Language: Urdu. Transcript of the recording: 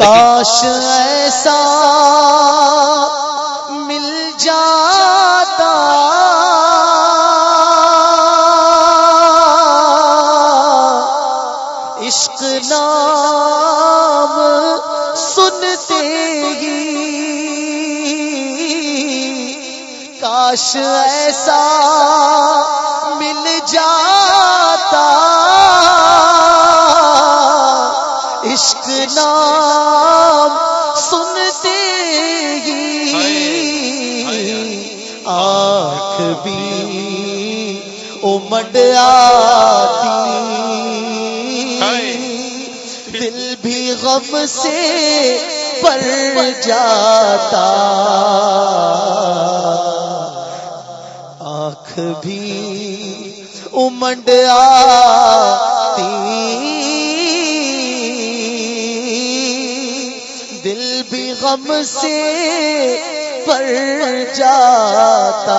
کاش ایسا مل جاتا۔ عشق نام سنتے ہی۔ کاش ایسا عشق نام سنتے ہی آنکھ بھی امڈ آتی۔ دل بھی غم سے پر جاتا۔ آنکھ بھی امڈ آتی۔ دل بھی غم سے پر جاتا